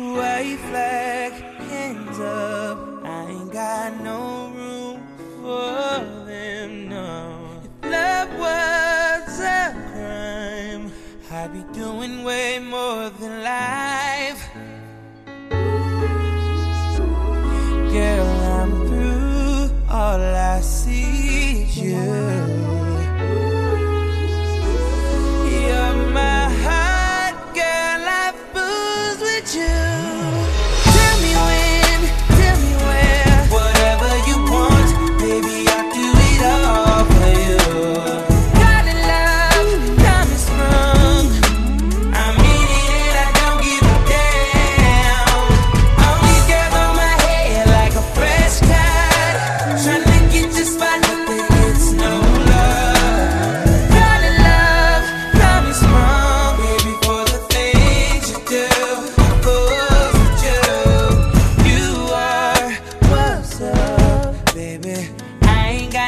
White flag, hands up. I ain't got no room for them, no. If love was a crime, I'd be doing way more than life. Girl, I'm through. All I see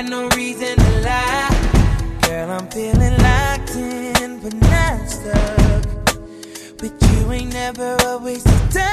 got no reason to lie. Girl, I'm feeling locked in, but not stuck. But you ain't never a waste of time.